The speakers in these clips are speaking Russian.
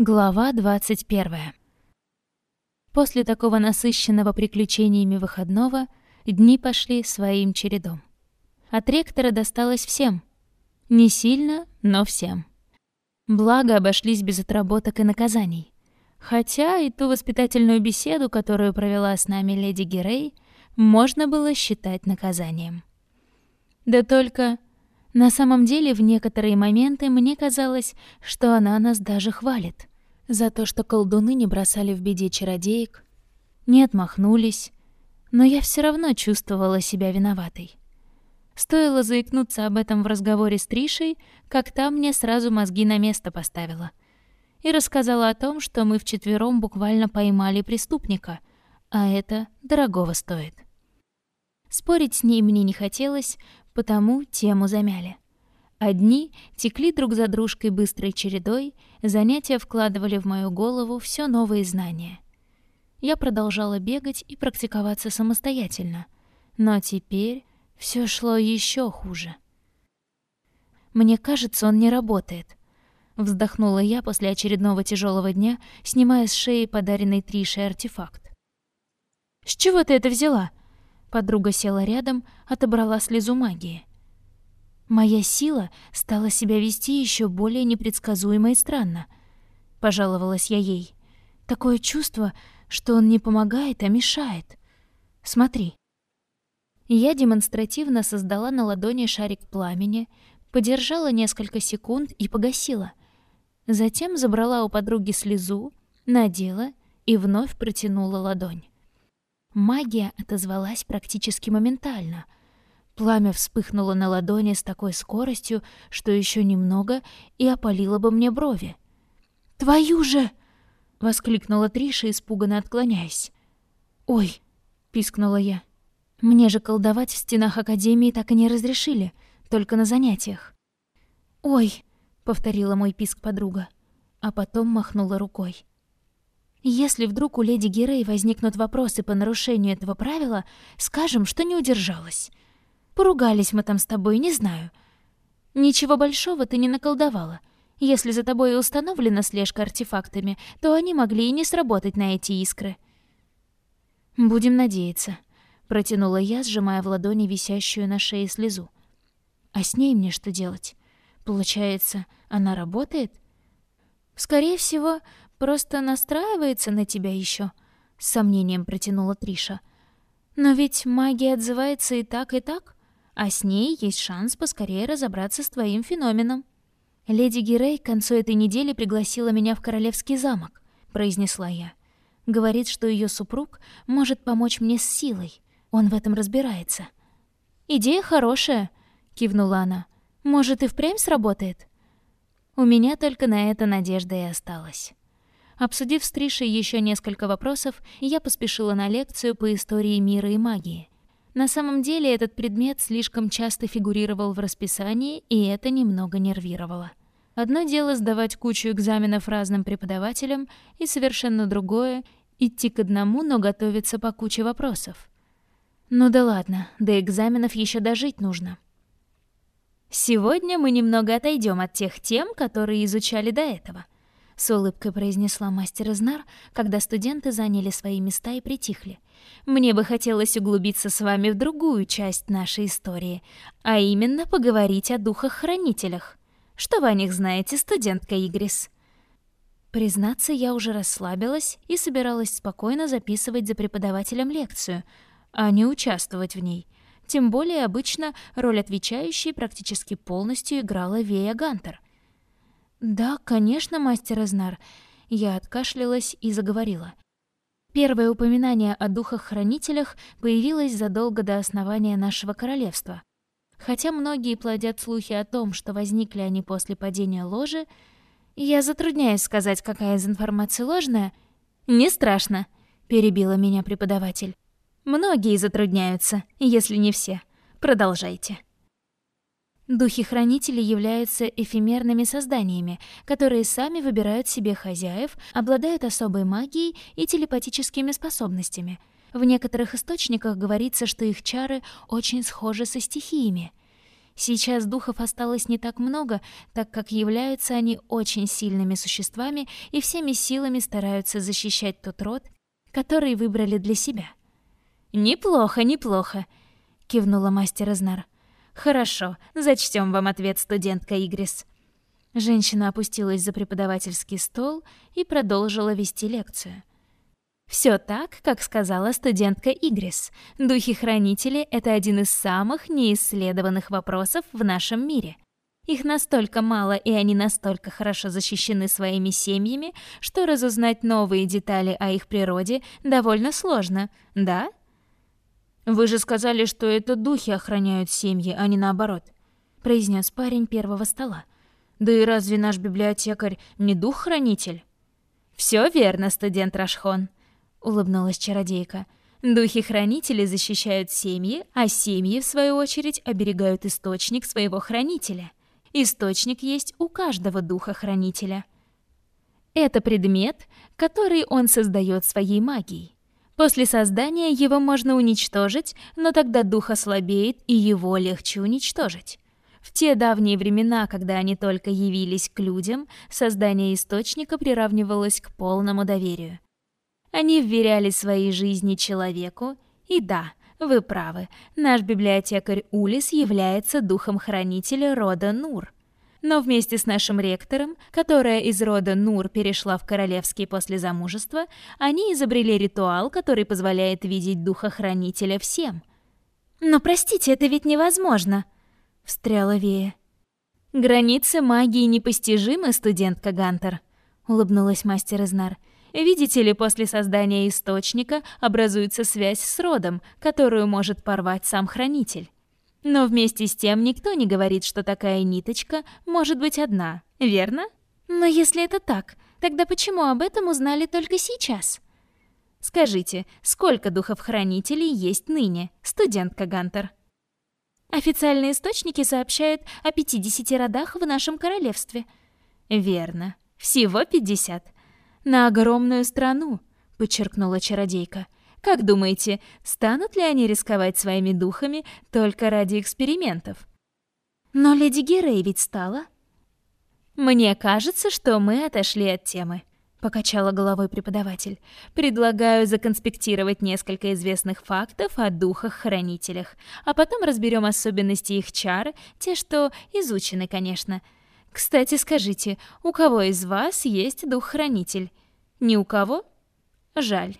Глава 21. После такого насыщенного приключениями выходного дни пошли своим чередом. От ректора досталось всем. Не сильно, но всем. Благо обошлись без отработок и наказаний. Хотя и ту воспитательную беседу, которую провела с нами леди Герей, можно было считать наказанием. Да только на самом деле в некоторые моменты мне казалось, что она нас даже хвалит. За то, что колдуны не бросали в беде чародеек, не отмахнулись, но я все равно чувствовала себя виноватой. Стоило заикнуться об этом в разговоре с Тришей, как та мне сразу мозги на место поставила. И рассказала о том, что мы вчетвером буквально поймали преступника, а это дорогого стоит. Спорить с ней мне не хотелось, потому тему замяли. Одни текли друг за дружкой быстрой чередой, занятия вкладывали в мою голову все новые знания. Я продолжала бегать и практиковаться самостоятельно, но теперь все шло еще хуже. Мне кажется, он не работает. Вздохнула я после очередного тяжелого дня, снимая с шеи подаренный Тришей артефакт. «С чего ты это взяла?» Подруга села рядом, отобрала слезу магии. Моя сила стала себя вести еще более непредсказуемо и странно. Пожаловалась я ей. Такое чувство, что он не помогает, а мешает. Смотри. Я демонстративно создала на ладони шарик пламени, подержала несколько секунд и погасила. Затем забрала у подруги слезу, надела и вновь протянула ладонь. Магия отозвалась практически моментально — Пламя вспыхнуло на ладони с такой скоростью, что еще немного и опалило бы мне брови. «Твою же!» — воскликнула Триша, испуганно отклоняясь. «Ой!» — пискнула я. «Мне же колдовать в стенах Академии так и не разрешили, только на занятиях». «Ой!» — повторила мой писк подруга, а потом махнула рукой. «Если вдруг у леди Герей возникнут вопросы по нарушению этого правила, скажем, что не удержалась. Поругались мы там с тобой, не знаю. Ничего большого ты не наколдовала. Если за тобой и установлена слежка артефактами, то они могли и не сработать на эти искры. Будем надеяться, протянула я, сжимая в ладони висящую на шее слезу. А с ней мне что делать? Получается, она работает? Скорее всего, просто настраивается на тебя еще, с сомнением протянула Триша. Но ведь магия отзывается и так, и так а с ней есть шанс поскорее разобраться с твоим феноменом. Леди Гирей к концу этой недели пригласила меня в королевский замок, произнесла я. Говорит, что ее супруг может помочь мне с силой. Он в этом разбирается. Идея хорошая, кивнула она. Может, и впрямь сработает? У меня только на это надежда и осталась. Обсудив с Тришей еще несколько вопросов, я поспешила на лекцию по истории мира и магии. На самом деле этот предмет слишком часто фигурировал в расписании, и это немного нервировало. Одно дело сдавать кучу экзаменов разным преподавателям, и совершенно другое — идти к одному, но готовиться по куче вопросов. Ну да ладно, до экзаменов еще дожить нужно. Сегодня мы немного отойдем от тех тем, которые изучали до этого — с улыбкой произнесла мастер Изнар, когда студенты заняли свои места и притихли. Мне бы хотелось углубиться с вами в другую часть нашей истории, а именно поговорить о духах-хранителях. Что вы о них знаете, студентка Игрис? Признаться, я уже расслабилась и собиралась спокойно записывать за преподавателем лекцию, а не участвовать в ней. Тем более обычно роль отвечающей практически полностью играла Вея Гантер — «Да, конечно, мастер Эзнар». Я откашлялась и заговорила. Первое упоминание о духах-хранителях появилось задолго до основания нашего королевства. Хотя многие плодят слухи о том, что возникли они после падения ложи, я затрудняюсь сказать, какая из информации ложная. «Не страшно», — перебила меня преподаватель. «Многие затрудняются, если не все. Продолжайте». Духи-хранители являются эфемерными созданиями, которые сами выбирают себе хозяев, обладают особой магией и телепатическими способностями. В некоторых источниках говорится, что их чары очень схожи со стихиями. Сейчас духов осталось не так много, так как являются они очень сильными существами и всеми силами стараются защищать тот род, который выбрали для себя. «Неплохо, неплохо», — кивнула мастер Изнар. «Хорошо, зачтем вам ответ, студентка Игрис». Женщина опустилась за преподавательский стол и продолжила вести лекцию. Все так, как сказала студентка Игрис. Духи-хранители — это один из самых неисследованных вопросов в нашем мире. Их настолько мало, и они настолько хорошо защищены своими семьями, что разузнать новые детали о их природе довольно сложно, да? «Вы же сказали, что это духи охраняют семьи, а не наоборот», — произнес парень первого стола. «Да и разве наш библиотекарь не дух-хранитель?» «Все верно, студент Рашхон», — улыбнулась чародейка. «Духи-хранители защищают семьи, а семьи, в свою очередь, оберегают источник своего хранителя. Источник есть у каждого духа-хранителя. Это предмет, который он создает своей магией. После создания его можно уничтожить, но тогда дух ослабеет, и его легче уничтожить. В те давние времена, когда они только явились к людям, создание источника приравнивалось к полному доверию. Они вверяли свои жизни человеку, и да, вы правы, наш библиотекарь Улис является духом хранителя рода Нур. Но вместе с нашим ректором, которая из рода Нур перешла в королевский после замужества, они изобрели ритуал, который позволяет видеть духа хранителя всем. «Но простите, это ведь невозможно!» — встряла Вея. «Границы магии непостижимы, студентка Гантер», — улыбнулась мастер Изнар. Видите ли, после создания источника образуется связь с родом, которую может порвать сам хранитель. Но вместе с тем никто не говорит, что такая ниточка может быть одна, верно? Но если это так, тогда почему об этом узнали только сейчас? Скажите, сколько духов-хранителей есть ныне, студентка Гантер? Официальные источники сообщают о 50 родах в нашем королевстве. Верно, всего 50 на огромную страну», — подчеркнула чародейка. «Как думаете, станут ли они рисковать своими духами только ради экспериментов?» «Но леди Герей ведь стала». «Мне кажется, что мы отошли от темы», — покачала головой преподаватель. «Предлагаю законспектировать несколько известных фактов о духах-хранителях, а потом разберем особенности их чар, те, что изучены, конечно». Кстати, скажите, у кого из вас есть дух-хранитель? Ни у кого? Жаль.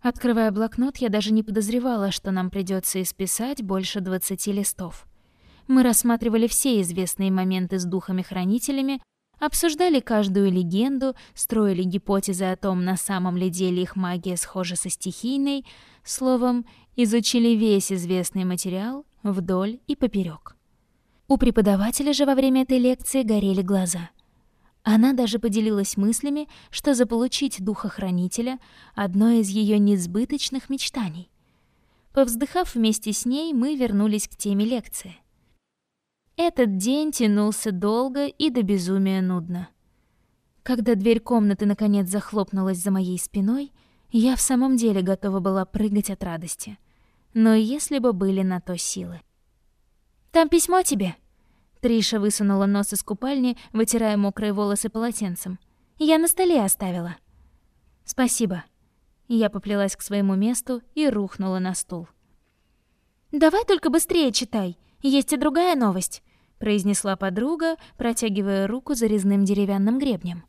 Открывая блокнот, я даже не подозревала, что нам придется исписать больше 20 листов. Мы рассматривали все известные моменты с духами-хранителями, обсуждали каждую легенду, строили гипотезы о том, на самом ли деле их магия схожа со стихийной, словом, изучили весь известный материал вдоль и поперек. У преподавателя же во время этой лекции горели глаза. Она даже поделилась мыслями, что заполучить духа-хранителя — одно из ее несбыточных мечтаний. Повздыхав вместе с ней, мы вернулись к теме лекции. Этот день тянулся долго и до безумия нудно. Когда дверь комнаты наконец захлопнулась за моей спиной, я в самом деле готова была прыгать от радости. Но если бы были на то силы. «Там письмо тебе?» Триша высунула нос из купальни, вытирая мокрые волосы полотенцем. «Я на столе оставила». «Спасибо». Я поплелась к своему месту и рухнула на стул. «Давай только быстрее читай. Есть и другая новость», — произнесла подруга, протягивая руку за резным деревянным гребнем.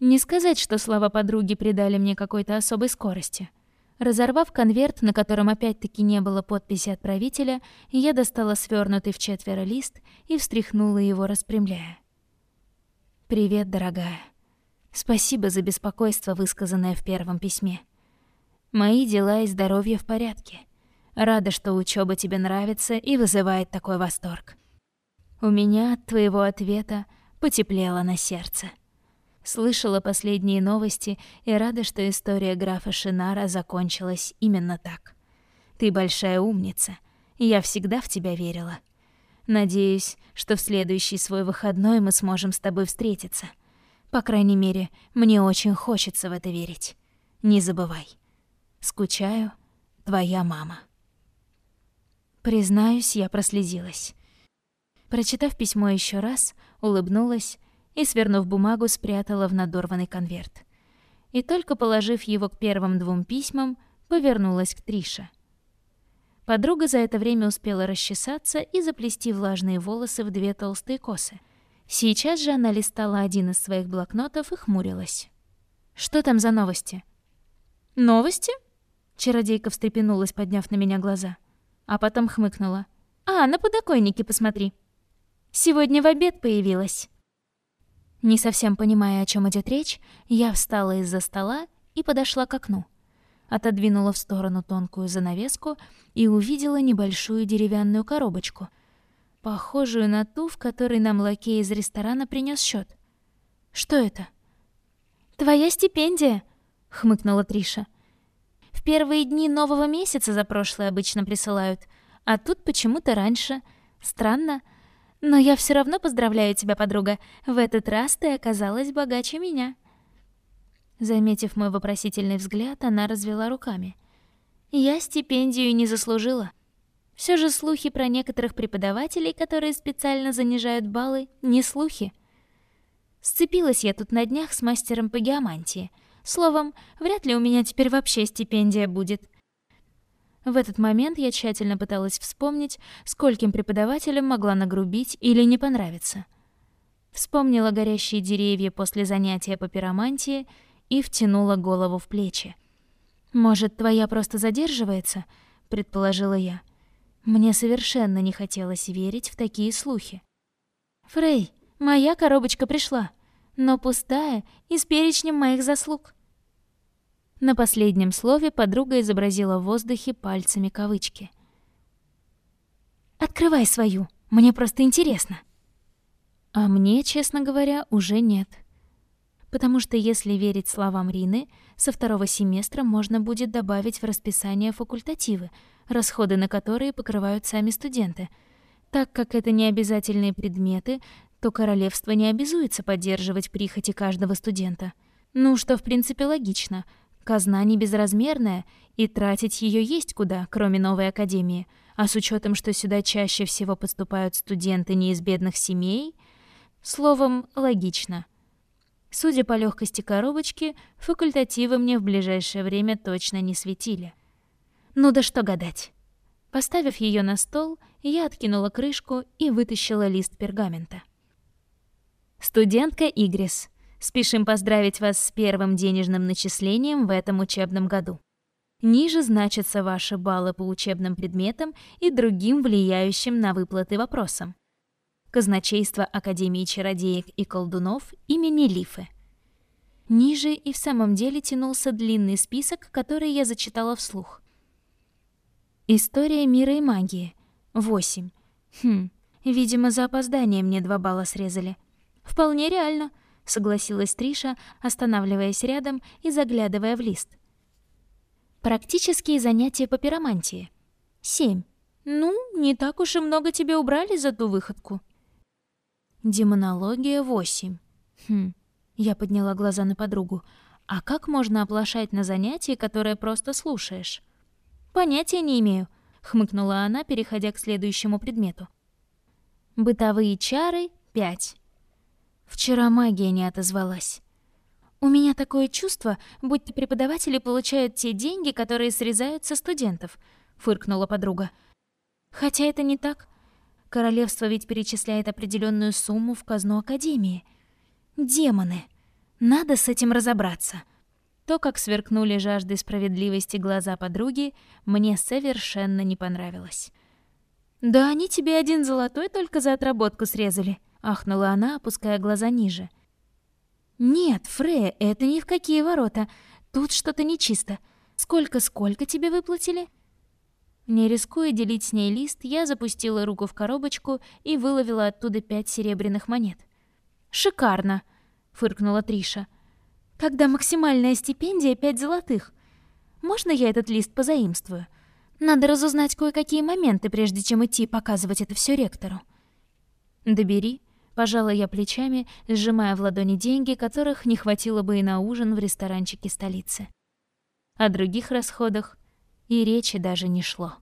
Не сказать, что слова подруги придали мне какой-то особой скорости. Разорвав конверт, на котором опять-таки не было подписи отправителя, я достала свернутый в четверо лист и встряхнула его, распрямляя. «Привет, дорогая. Спасибо за беспокойство, высказанное в первом письме. Мои дела и здоровье в порядке. Рада, что учеба тебе нравится и вызывает такой восторг. У меня от твоего ответа потеплело на сердце». Слышала последние новости и рада, что история графа Шинара закончилась именно так. Ты большая умница, я всегда в тебя верила. Надеюсь, что в следующий свой выходной мы сможем с тобой встретиться. По крайней мере, мне очень хочется в это верить. Не забывай. Скучаю, твоя мама. Признаюсь, я прослезилась. Прочитав письмо еще раз, улыбнулась и, свернув бумагу, спрятала в надорванный конверт. И только положив его к первым двум письмам, повернулась к Трише. Подруга за это время успела расчесаться и заплести влажные волосы в две толстые косы. Сейчас же она листала один из своих блокнотов и хмурилась. «Что там за новости?» «Новости?» Чародейка встрепенулась, подняв на меня глаза. А потом хмыкнула. «А, на подоконнике посмотри. Сегодня в обед появилась». Не совсем понимая, о чем идет речь, я встала из-за стола и подошла к окну отодвинула в сторону тонкую занавеску и увидела небольшую деревянную коробочку, похожую на ту, в которой нам лакей из ресторана принес счет. «Что это?» «Твоя стипендия», — хмыкнула Триша. «В первые дни нового месяца за прошлое обычно присылают, а тут почему-то раньше. Странно. Но я все равно поздравляю тебя, подруга. В этот раз ты оказалась богаче меня». Заметив мой вопросительный взгляд, она развела руками. Я стипендию не заслужила. Все же слухи про некоторых преподавателей, которые специально занижают баллы, не слухи. Сцепилась я тут на днях с мастером по геомантии. Словом, вряд ли у меня теперь вообще стипендия будет. В этот момент я тщательно пыталась вспомнить, скольким преподавателям могла нагрубить или не понравиться. Вспомнила горящие деревья после занятия по пиромантии — и втянула голову в плечи. «Может, твоя просто задерживается?» — предположила я. Мне совершенно не хотелось верить в такие слухи. «Фрей, моя коробочка пришла, но пустая и с перечнем моих заслуг». На последнем слове подруга изобразила в воздухе пальцами кавычки. «Открывай свою, мне просто интересно». А мне, честно говоря, уже нет потому что, если верить словам Рины, со второго семестра можно будет добавить в расписание факультативы, расходы на которые покрывают сами студенты. Так как это не обязательные предметы, то королевство не обязуется поддерживать прихоти каждого студента. Ну, что в принципе логично. Казна не безразмерная, и тратить ее есть куда, кроме новой академии. А с учетом, что сюда чаще всего поступают студенты не из бедных семей, словом, логично — Судя по легкости коробочки, факультативы мне в ближайшее время точно не светили. Ну да что гадать. Поставив ее на стол, я откинула крышку и вытащила лист пергамента. Студентка Игрис, спешим поздравить вас с первым денежным начислением в этом учебном году. Ниже значатся ваши баллы по учебным предметам и другим влияющим на выплаты вопросам казначейство Академии чародеек и колдунов имени Лифы. Ниже и в самом деле тянулся длинный список, который я зачитала вслух. История мира и магии. 8. Хм, видимо, за опоздание мне два балла срезали. Вполне реально, согласилась Триша, останавливаясь рядом и заглядывая в лист. Практические занятия по пиромантии. 7. Ну, не так уж и много тебе убрали за ту выходку. Демонология 8. Хм. Я подняла глаза на подругу. А как можно оплошать на занятии, которое просто слушаешь? Понятия не имею, хмыкнула она, переходя к следующему предмету. Бытовые чары 5. Вчера магия не отозвалась. У меня такое чувство, будто преподаватели получают те деньги, которые срезают со студентов, фыркнула подруга. Хотя это не так. Королевство ведь перечисляет определенную сумму в казну Академии. Демоны! Надо с этим разобраться. То, как сверкнули жаждой справедливости глаза подруги, мне совершенно не понравилось. «Да они тебе один золотой только за отработку срезали», — ахнула она, опуская глаза ниже. «Нет, Фрея, это ни в какие ворота. Тут что-то нечисто. Сколько-сколько тебе выплатили?» Не рискуя делить с ней лист, я запустила руку в коробочку и выловила оттуда пять серебряных монет. «Шикарно!» — фыркнула Триша. «Когда максимальная стипендия — пять золотых. Можно я этот лист позаимствую? Надо разузнать кое-какие моменты, прежде чем идти показывать это все ректору». «Добери», — пожала я плечами, сжимая в ладони деньги, которых не хватило бы и на ужин в ресторанчике столицы. О других расходах и речи даже не шло.